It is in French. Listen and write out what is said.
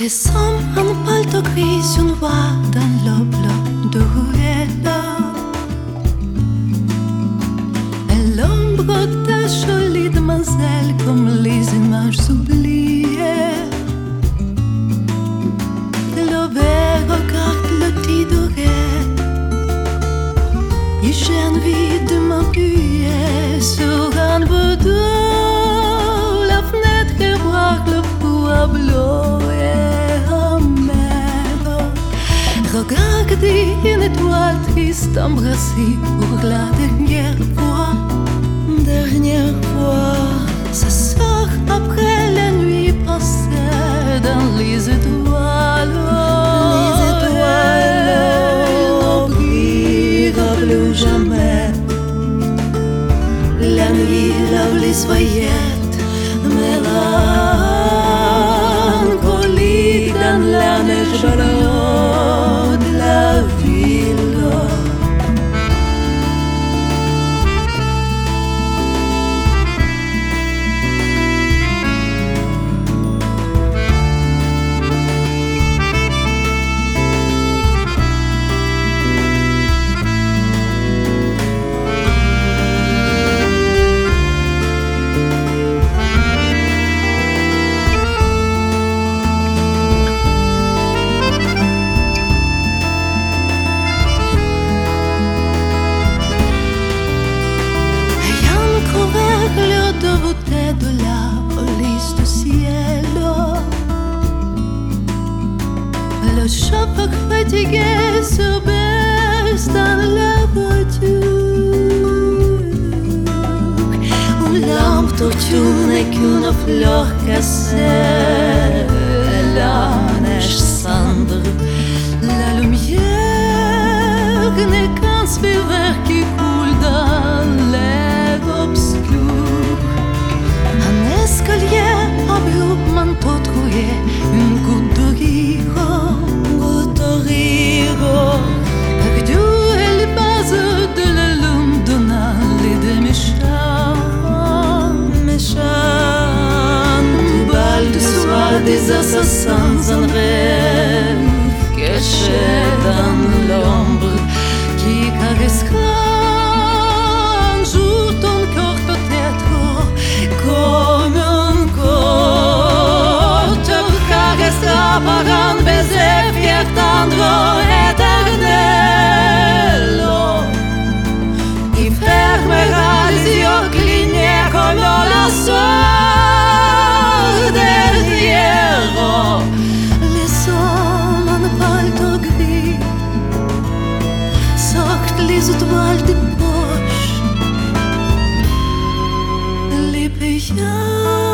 les hommes en palto gris, une voix dans l'aube de ruelle. Et l'ombre de jolie demoiselle comme les images oubliées. L'auberge regarde le tidoré. Et j'ai envie de m'appuyer sur un bout la fenêtre et voir le pueblo et Προκάκτη είναι του άλτη στα μπρασί, ουρλά dernière fois, dernière fois. La police du ciel. Le chauffeur fatigué se baisse dans la voiture. Où l'âme torture n'est qu'une fleur cassée. La neige cendre, La lumière n'est qu'un vert qui Jesus' sons and rain. lese du mal den Busch, lieb ich an.